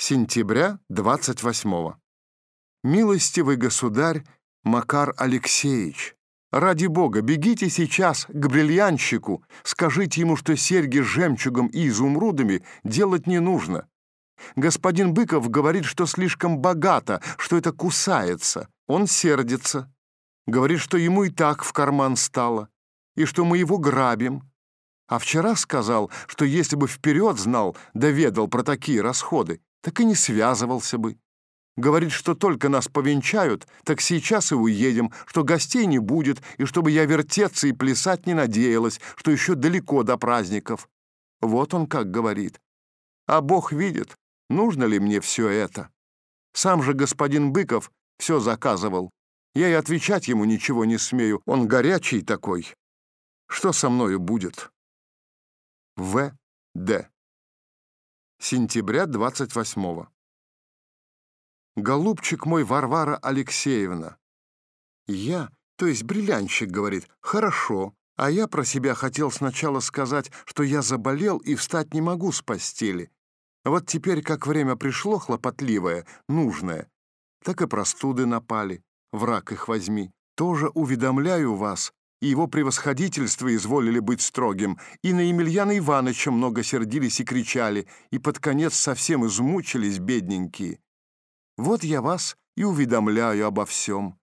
Сентября 28 Милостивый государь Макар Алексеевич, ради бога, бегите сейчас к бриллианщику, скажите ему, что серьги с жемчугом и изумрудами делать не нужно. Господин Быков говорит, что слишком богато, что это кусается. Он сердится. Говорит, что ему и так в карман стало, и что мы его грабим. А вчера сказал, что если бы вперед знал, доведал про такие расходы, так и не связывался бы. Говорит, что только нас повенчают, так сейчас и уедем, что гостей не будет, и чтобы я вертеться и плясать не надеялась, что еще далеко до праздников. Вот он как говорит. А Бог видит, нужно ли мне все это. Сам же господин Быков все заказывал. Я и отвечать ему ничего не смею, он горячий такой. Что со мною будет? В. Д сентября 28-го. Голубчик мой Варвара Алексеевна. Я, то есть бриллианщик, говорит, хорошо, а я про себя хотел сначала сказать, что я заболел и встать не могу с постели. Вот теперь, как время пришло хлопотливое, нужное, так и простуды напали, враг их возьми. Тоже уведомляю вас, и его превосходительство изволили быть строгим, и на Емельяна Ивановича много сердились и кричали, и под конец совсем измучились бедненькие. Вот я вас и уведомляю обо всем.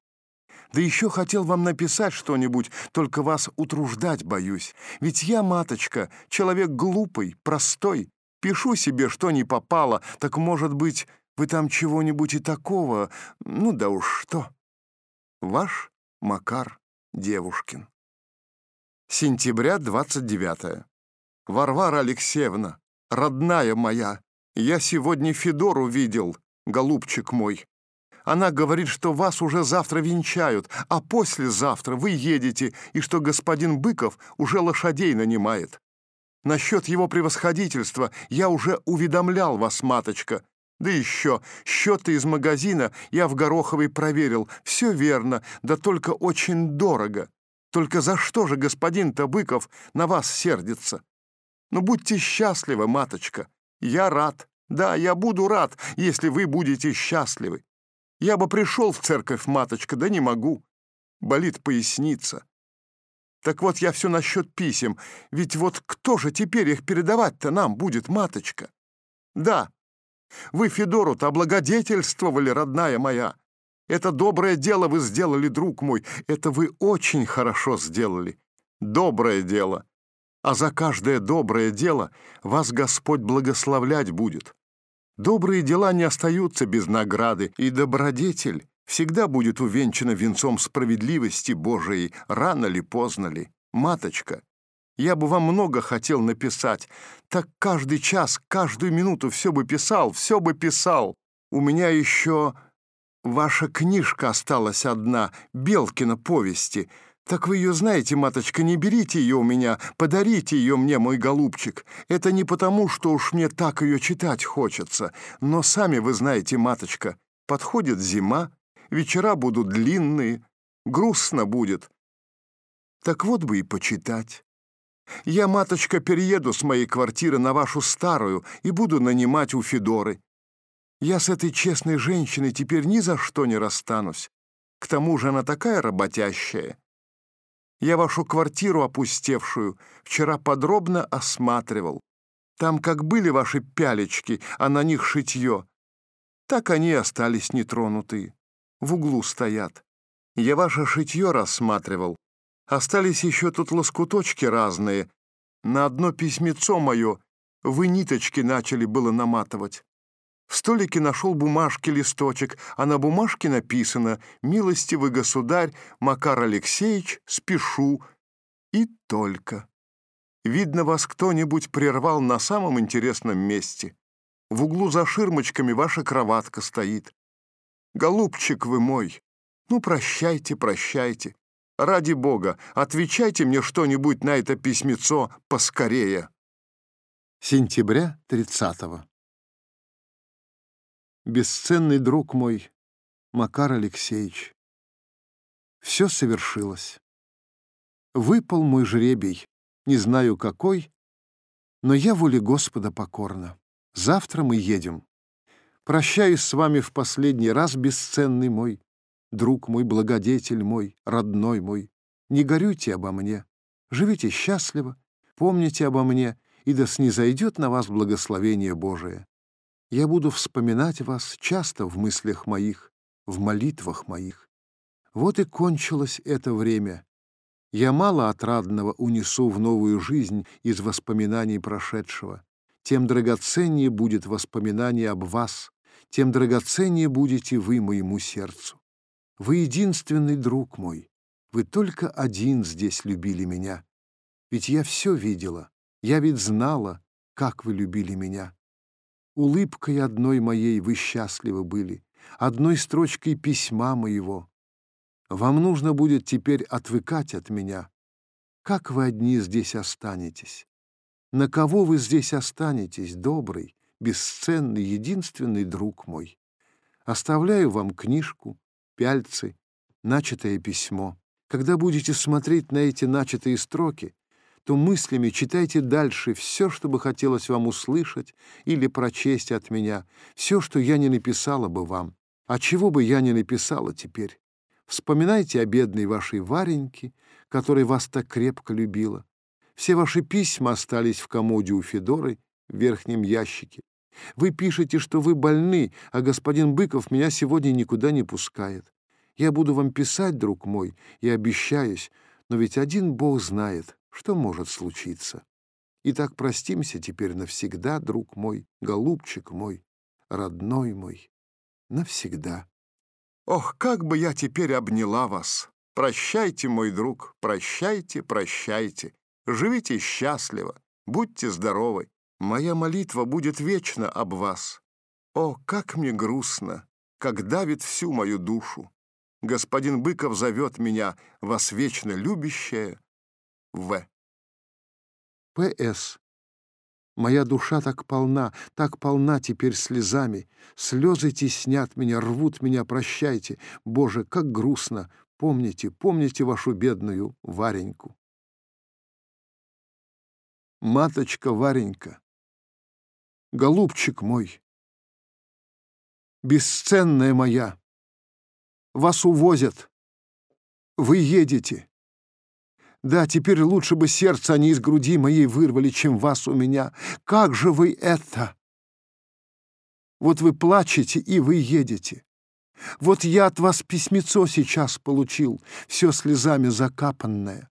Да еще хотел вам написать что-нибудь, только вас утруждать боюсь. Ведь я, маточка, человек глупый, простой. Пишу себе, что не попало, так, может быть, вы там чего-нибудь и такого, ну да уж что. Ваш Макар Девушкин. Сентября 29. Варвара Алексеевна, родная моя, я сегодня Федору видел, голубчик мой. Она говорит, что вас уже завтра венчают, а послезавтра вы едете, и что господин Быков уже лошадей нанимает. Насчет его превосходительства я уже уведомлял вас, маточка, да еще, счеты из магазина я в Гороховой проверил. Все верно, да только очень дорого. Только за что же господин Табыков на вас сердится? Ну, будьте счастливы, маточка. Я рад. Да, я буду рад, если вы будете счастливы. Я бы пришел в церковь, маточка, да не могу. Болит поясница. Так вот, я все насчет писем. Ведь вот кто же теперь их передавать-то нам будет, маточка? Да, вы Федору-то облагодетельствовали, родная моя. Это доброе дело вы сделали, друг мой. Это вы очень хорошо сделали. Доброе дело. А за каждое доброе дело вас Господь благословлять будет. Добрые дела не остаются без награды, и добродетель всегда будет увенчана венцом справедливости Божией, рано ли, поздно ли. Маточка, я бы вам много хотел написать. Так каждый час, каждую минуту все бы писал, все бы писал. У меня еще ваша книжка осталась одна, Белкина повести. Так вы ее знаете, маточка, не берите ее у меня, подарите ее мне, мой голубчик. Это не потому, что уж мне так ее читать хочется. Но сами вы знаете, маточка, подходит зима, вечера будут длинные, грустно будет. Так вот бы и почитать. Я, маточка, перееду с моей квартиры на вашу старую и буду нанимать у Федоры. Я с этой честной женщиной теперь ни за что не расстанусь. К тому же она такая работящая. Я вашу квартиру опустевшую вчера подробно осматривал. Там как были ваши пялечки, а на них шитье. Так они остались нетронутые. В углу стоят. Я ваше шитье рассматривал. Остались еще тут лоскуточки разные. На одно письмецо мое вы ниточки начали было наматывать. В столике нашел бумажки листочек, а на бумажке написано «Милостивый государь Макар Алексеевич, спешу». И только. Видно, вас кто-нибудь прервал на самом интересном месте. В углу за ширмочками ваша кроватка стоит. Голубчик вы мой, ну прощайте, прощайте. Ради бога, отвечайте мне что-нибудь на это письмецо поскорее. Сентября 30-го. Бесценный друг мой, Макар Алексеевич, все совершилось. Выпал мой жребий, не знаю какой, но я воле Господа покорна. Завтра мы едем. Прощаюсь с вами в последний раз, бесценный мой, друг мой, благодетель мой, родной мой. Не горюйте обо мне, живите счастливо, помните обо мне, и да снизойдет на вас благословение Божие. Я буду вспоминать вас часто в мыслях моих, в молитвах моих. Вот и кончилось это время. Я мало отрадного унесу в новую жизнь из воспоминаний прошедшего. Тем драгоценнее будет воспоминание об вас, тем драгоценнее будете вы моему сердцу. Вы единственный друг мой, вы только один здесь любили меня. Ведь я все видела, я ведь знала, как вы любили меня. Улыбкой одной моей вы счастливы были, одной строчкой письма моего. Вам нужно будет теперь отвыкать от меня. Как вы одни здесь останетесь? На кого вы здесь останетесь, добрый, бесценный, единственный друг мой. Оставляю вам книжку, пяльцы, начатое письмо. Когда будете смотреть на эти начатые строки, то мыслями читайте дальше все, что бы хотелось вам услышать или прочесть от меня, все, что я не написала бы вам. А чего бы я не написала теперь? Вспоминайте о бедной вашей Вареньке, которая вас так крепко любила. Все ваши письма остались в комоде у Федоры в верхнем ящике. Вы пишете, что вы больны, а господин Быков меня сегодня никуда не пускает. Я буду вам писать, друг мой, и обещаюсь, но ведь один Бог знает, что может случиться. Итак, простимся теперь навсегда, друг мой, голубчик мой, родной мой, навсегда. Ох, как бы я теперь обняла вас! Прощайте, мой друг, прощайте, прощайте. Живите счастливо, будьте здоровы. Моя молитва будет вечно об вас. О, как мне грустно, как давит всю мою душу. Господин Быков зовет меня, вас вечно любящая, В. П.С. Моя душа так полна, так полна теперь слезами. Слезы теснят меня, рвут меня, прощайте. Боже, как грустно! Помните, помните вашу бедную Вареньку. Маточка Варенька, голубчик мой, бесценная моя, вас увозят, вы едете. Да, теперь лучше бы сердце они из груди моей вырвали, чем вас у меня. Как же вы это? Вот вы плачете, и вы едете. Вот я от вас письмецо сейчас получил, все слезами закапанное.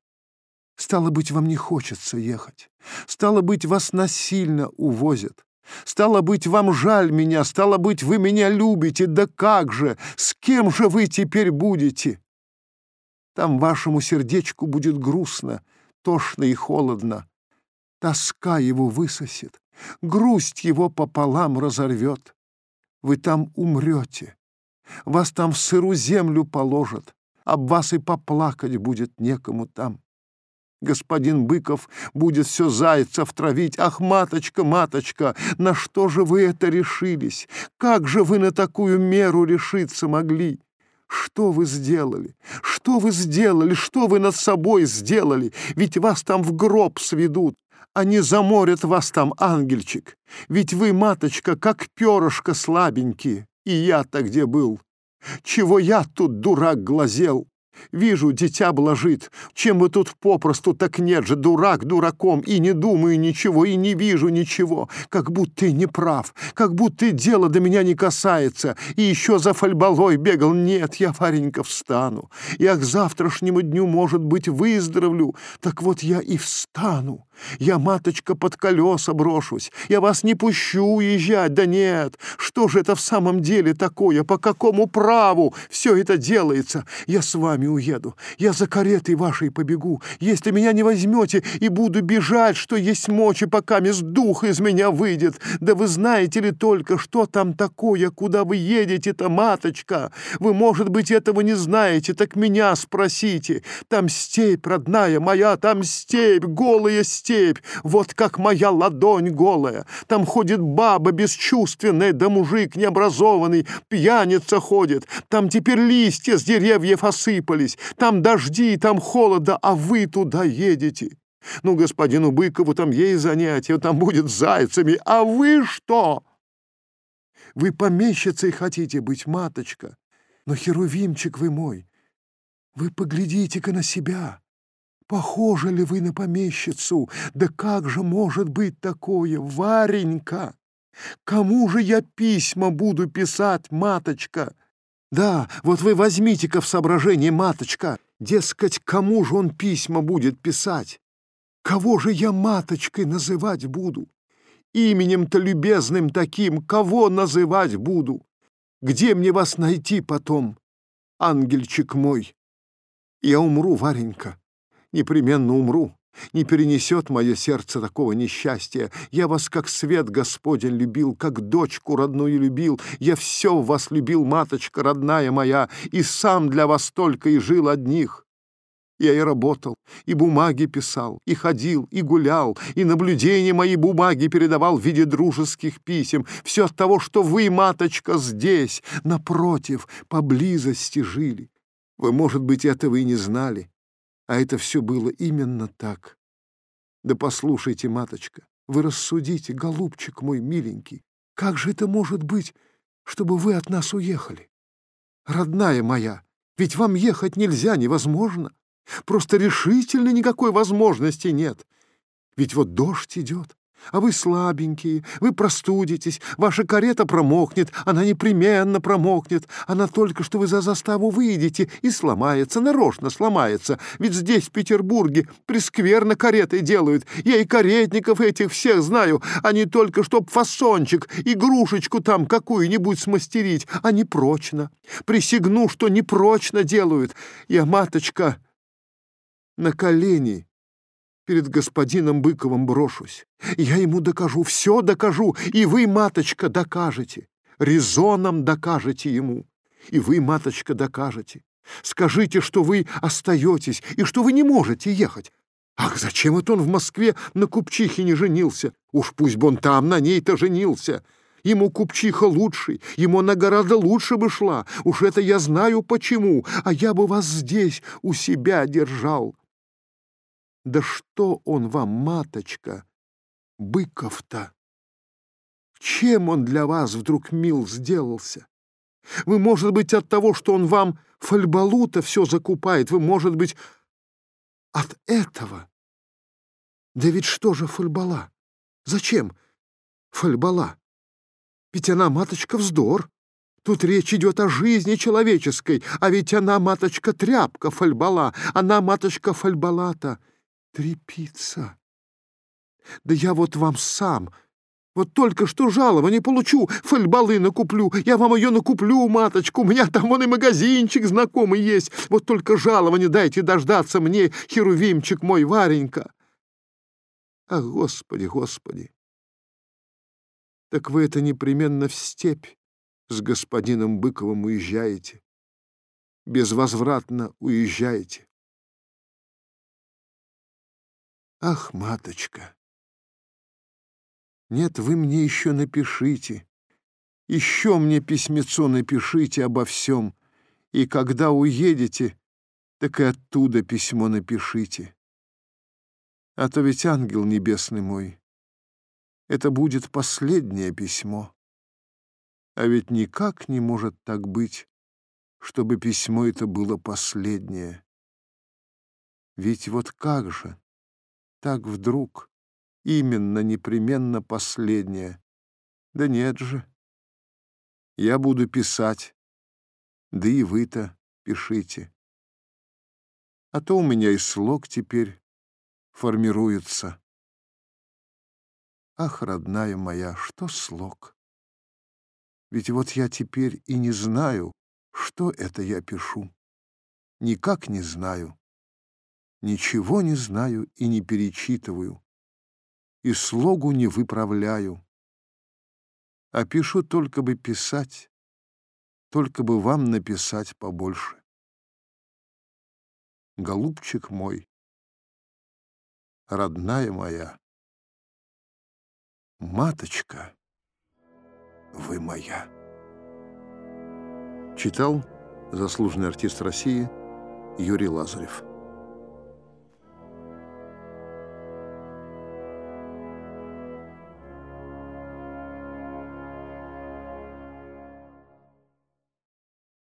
Стало быть, вам не хочется ехать. Стало быть, вас насильно увозят. Стало быть, вам жаль меня, стало быть, вы меня любите. Да как же, с кем же вы теперь будете? Там вашему сердечку будет грустно, тошно и холодно. Тоска его высосет, грусть его пополам разорвет. Вы там умрете, вас там в сыру землю положат, об вас и поплакать будет некому там. Господин Быков будет все зайцев травить. Ах, маточка, маточка, на что же вы это решились? Как же вы на такую меру решиться могли? Что вы сделали? Что вы сделали? Что вы над собой сделали? Ведь вас там в гроб сведут. Они заморят вас там, ангельчик. Ведь вы, маточка, как перышко слабенькие. И я-то где был? Чего я тут, дурак, глазел? Вижу, дитя блажит. Чем вы тут попросту, так нет же, дурак дураком, и не думаю ничего, и не вижу ничего, как будто и не прав, как будто и дело до меня не касается, и еще за фальбалой бегал. Нет, я, Варенька, встану. Я к завтрашнему дню, может быть, выздоровлю. Так вот я и встану. Я, маточка, под колеса брошусь. Я вас не пущу уезжать. Да нет, что же это в самом деле такое? По какому праву все это делается? Я с вами уеду. Я за каретой вашей побегу. Если меня не возьмете, и буду бежать, что есть мочи, пока мисс дух из меня выйдет. Да вы знаете ли только, что там такое, куда вы едете-то, маточка? Вы, может быть, этого не знаете, так меня спросите. Там степь, родная моя, там степь, голая степь степь, вот как моя ладонь голая. Там ходит баба бесчувственная, да мужик необразованный, пьяница ходит. Там теперь листья с деревьев осыпались, там дожди, там холода, а вы туда едете. Ну, господину Быкову там есть занятие, там будет с зайцами, а вы что? Вы помещицей хотите быть, маточка. Но, Херувимчик вы мой, вы поглядите-ка на себя. Похожи ли вы на помещицу? Да как же может быть такое, Варенька? Кому же я письма буду писать, маточка? Да, вот вы возьмите-ка в соображение, маточка. Дескать, кому же он письма будет писать? Кого же я маточкой называть буду? Именем-то любезным таким, кого называть буду? Где мне вас найти потом, ангельчик мой? Я умру, Варенька, непременно умру. Не перенесет мое сердце такого несчастья. Я вас как свет Господень любил, как дочку родную любил. Я все в вас любил, маточка родная моя, и сам для вас только и жил одних. Я и работал, и бумаги писал, и ходил, и гулял, и наблюдения мои бумаги передавал в виде дружеских писем. Все от того, что вы, маточка, здесь, напротив, поблизости жили. Вы, может быть, этого и не знали, а это все было именно так. Да послушайте, маточка, вы рассудите, голубчик мой миленький, как же это может быть, чтобы вы от нас уехали? Родная моя, ведь вам ехать нельзя, невозможно. Просто решительно никакой возможности нет. Ведь вот дождь идет, а вы слабенькие, вы простудитесь, ваша карета промокнет, она непременно промокнет, она только что вы за заставу выйдете и сломается, нарочно сломается, ведь здесь, в Петербурге, прескверно кареты делают, я и каретников этих всех знаю, они только чтоб фасончик, игрушечку там какую-нибудь смастерить, а не прочно. Присягну, что не прочно делают. Я, маточка, на колени перед господином Быковым брошусь. Я ему докажу, все докажу, и вы, маточка, докажете. Резоном докажете ему, и вы, маточка, докажете. Скажите, что вы остаетесь и что вы не можете ехать. Ах, зачем это он в Москве на купчихе не женился? Уж пусть бы он там на ней-то женился. Ему купчиха лучший, ему она гораздо лучше бы шла. Уж это я знаю почему, а я бы вас здесь у себя держал. Да что он вам, маточка, Быков-то? Чем он для вас вдруг мил сделался? Вы, может быть, от того, что он вам фальбалута все закупает, вы, может быть, от этого? Да ведь что же фальбала? Зачем фальбала? Ведь она, маточка, вздор. Тут речь идет о жизни человеческой, а ведь она, маточка, тряпка фальбала, она, маточка, фальбалата — трепица. Да я вот вам сам, вот только что жалование получу, фольбалы накуплю, я вам ее накуплю, маточку, у меня там вон и магазинчик знакомый есть, вот только жалование дайте дождаться мне, херувимчик мой, Варенька. Ах, Господи, Господи! Так вы это непременно в степь с господином Быковым уезжаете, безвозвратно уезжаете. Ах, маточка! Нет, вы мне еще напишите, еще мне письмецо напишите обо всем, и когда уедете, так и оттуда письмо напишите. А то ведь ангел небесный мой, это будет последнее письмо. А ведь никак не может так быть, чтобы письмо это было последнее. Ведь вот как же? Так вдруг, именно непременно последнее. Да нет же. Я буду писать, да и вы-то пишите. А то у меня и слог теперь формируется. Ах, родная моя, что слог? Ведь вот я теперь и не знаю, что это я пишу. Никак не знаю. Ничего не знаю и не перечитываю, и слогу не выправляю. А пишу только бы писать, только бы вам написать побольше. Голубчик мой, родная моя, маточка, вы моя. Читал заслуженный артист России Юрий Лазарев.